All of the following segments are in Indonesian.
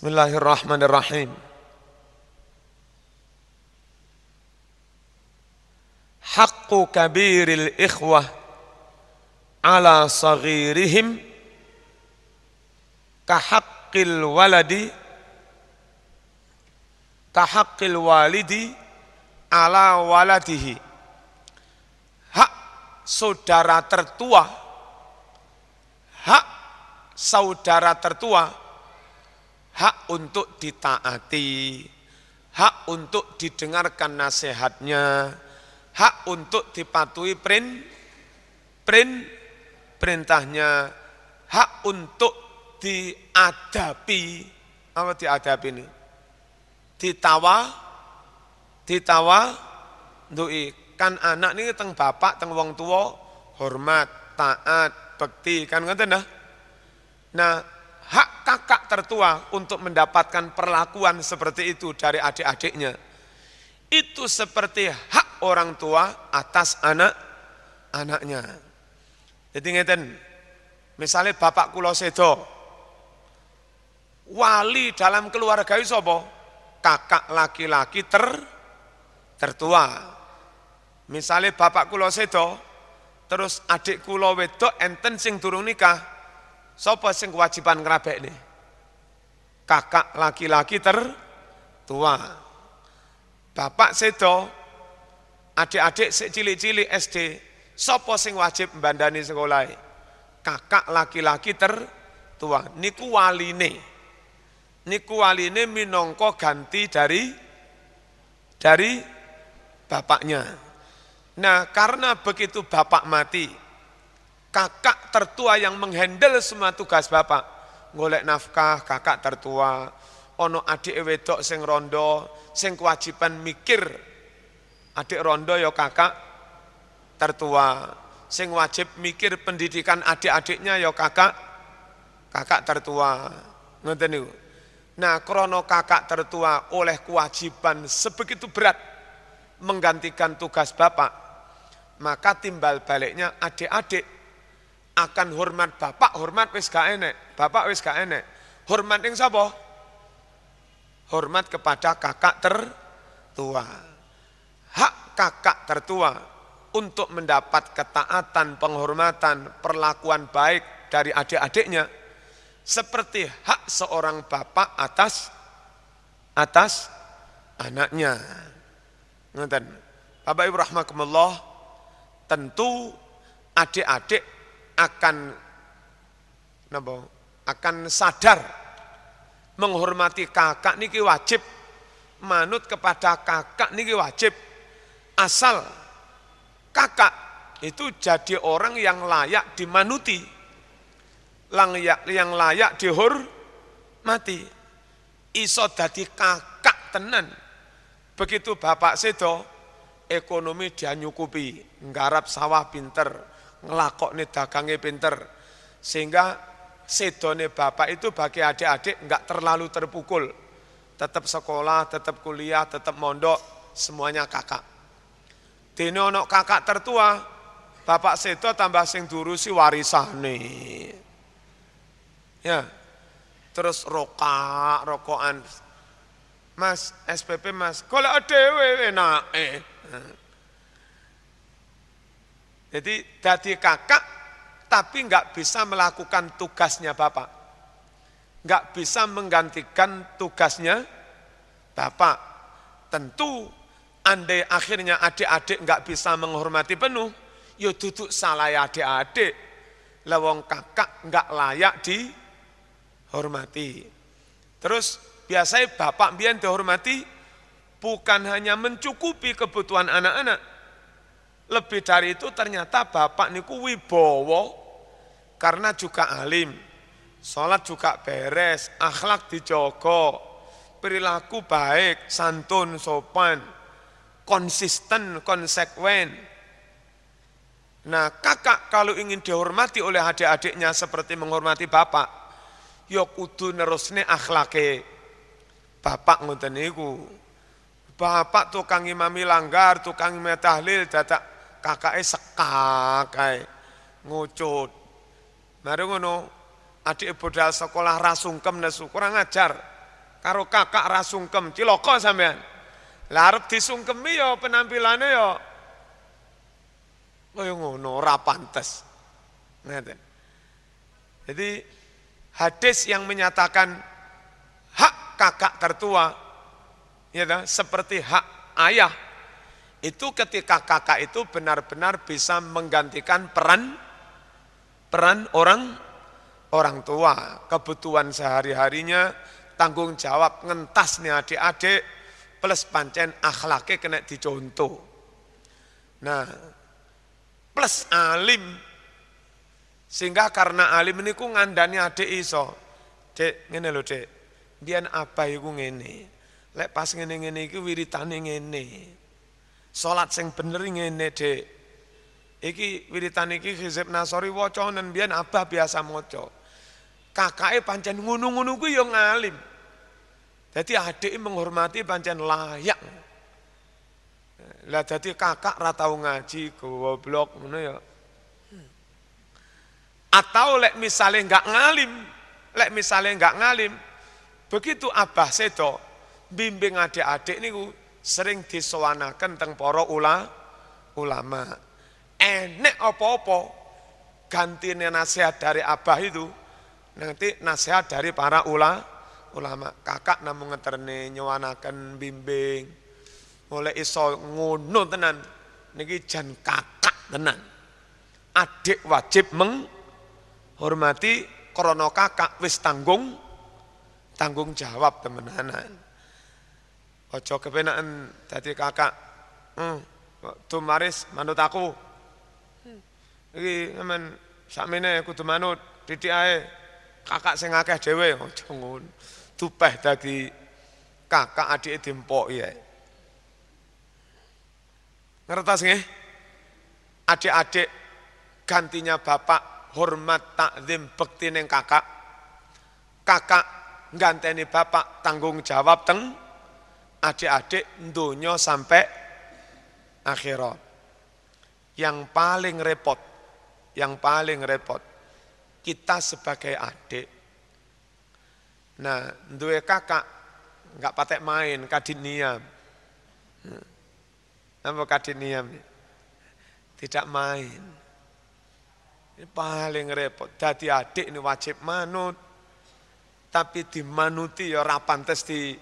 Bismillahirrahmanirrahim. Haqqu kabiril ikhwah ala saghirihim kahaqqil waladi kahaqqil walidi ala waladihi. Hak saudara tertua, hak saudara tertua, hak untuk ditaati, hak untuk didengarkan nasihatnya, hak untuk dipatuhi perin, perin, perintahnya, hak untuk diadapi, apa diadapi ini? Ditawa, ditawa, dui. Kan anak ini teng bapak, teng wong tua, hormat, taat, bekti, kan ngerti nah? Nah, kakak tertua untuk mendapatkan perlakuan seperti itu dari adik-adiknya. Itu seperti hak orang tua atas anak anaknya. Jadi ngeten, misalnya bapak kulo sedo, wali dalam keluarga itu? Kakak laki-laki ter tertua. Misalnya bapak kulo sedo, terus adik kulo wedok enten sing durung nikah, sapa sing kewajiban ngrabek ini? Kakak laki-laki tertua. Bapak sedo, adik-adik sik cilik-cilik SD, sapa sing wajib mbandani sekolah? Kakak laki-laki tertua. Niku waline. Niku waline minangka ganti dari dari bapaknya. Nah karena begitu bapak mati, kakak tertua yang menghandle semua tugas bapak. Ngolek nafkah kakak tertua, ono adik wedok sing rondo, sing kewajiban mikir. Adik rondo ya kakak tertua, sing wajib mikir pendidikan adik-adiknya ya kakak kakak tertua. Ngoten niku. Nah, krono kakak tertua oleh kewajiban sebegitu berat menggantikan tugas bapak, maka timbal baliknya adik-adik akan hormat bapak, hormat wis gak enek, bapak wis gak enek. Hormat yang sapa? Hormat kepada kakak tertua. Hak kakak tertua untuk mendapat ketaatan, penghormatan, perlakuan baik dari adik-adiknya seperti hak seorang bapak atas atas anaknya. Ngoten. Bapak Ibu tentu adik-adik akan napa? akan sadar menghormati kakak niki wajib manut kepada kakak niki wajib. Asal kakak itu jadi orang yang layak dimanuti layak yang layak dihormati. Iso dadi kakak tenan. Begitu bapak sedo ekonomi dia nyukupi nggarap sawah pinter ngelakok nih dagangnya pinter sehingga sedone bapak itu bagi adik-adik nggak terlalu terpukul tetap sekolah, tetap kuliah, tetap mondok, semuanya kakak. Dene ono kakak tertua, bapak sedo tambah sing durusi warisane. Ya. Terus rokak, rokokan. Mas, SPP Mas, golek dhewe enake. Jadi dadi kakak tapi nggak bisa melakukan tugasnya bapak. Nggak bisa menggantikan tugasnya bapak. Tentu andai akhirnya adik-adik nggak bisa menghormati penuh, ya duduk salah adik-adik. Lawang kakak nggak layak dihormati. Terus biasanya bapak biar dihormati bukan hanya mencukupi kebutuhan anak-anak. Lebih dari itu ternyata bapak niku wibowo karena juga alim. Sholat juga beres, akhlak dijogo, perilaku baik, santun, sopan, konsisten, konsekuen. Nah kakak kalau ingin dihormati oleh adik-adiknya seperti menghormati bapak, ya kudu nerusne akhlake. Bapak ngoten niku. Bapak tukang imami langgar, tukang imami tahlil, dadak kakake sekak. Ngucut. Mari ngono, adik budal sekolah rasungkem nesu kurang ajar. karo kakak rasungkem ciloko sampean. Lah arep disungkemi ya penampilannya ya kaya ngono ora pantes. Ngeten. Jadi hadis yang menyatakan hak kakak tertua ya seperti hak ayah itu ketika kakak itu benar-benar bisa menggantikan peran peran orang orang tua, kebutuhan sehari-harinya, tanggung jawab ngentas nih adik-adik, plus pancen akhlaknya kena dicontoh. Nah, plus alim, sehingga karena alim ini ku ngandani adik iso, dek ngene lho dek, biar apa iku ngene, lek pas ngene-ngene iki wiritane ngene, sholat sing bener ngene dek, Iki wiritan iki Hizib Nasori waca nen biyen abah biasa maca. Kakake pancen ngono-ngono kuwi ya ngalim. Jadi adik menghormati pancen layak. Lah dadi kakak ra tau ngaji goblok ngono ya. Atau lek misalnya enggak ngalim, lek misalnya enggak ngalim, begitu abah sedo bimbing adik-adik niku sering disowanaken teng para ula, ulama. Enek apa-apa gantinya nasihat dari abah itu nanti nasihat dari para ula, ulama. Kakak namun ngeterne nyewanaken bimbing. Mulai iso ngono tenan. Niki jan kakak tenan. Adik wajib menghormati krono kakak wis tanggung tanggung jawab temenanan. Ojo kepenaan dadi kakak. Hmm, tumaris manut aku. Iki sampean sakmene kudu manut didik ae. Kakak sing akeh dhewe aja ngono. Tupeh dadi kakak adik dimpoki ae. Ngertos nggih? Adik-adik gantinya bapak hormat takzim bekti ning kakak. Kakak ganteni bapak tanggung jawab teng adik-adik donya sampai akhirat. Yang paling repot, yang paling repot kita sebagai adik. Nah, duwe kakak nggak patek main kadiniam. Apa kadiniam? Tidak main. Ini paling repot. Jadi adik ini wajib manut. Tapi dimanuti ya rapantes di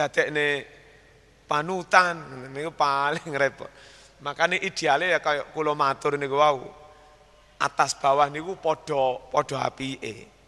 dadek ini panutan. Ini paling repot. Makanya idealnya ya kayak kulo matur. Atas bawah niku podo podo api eh.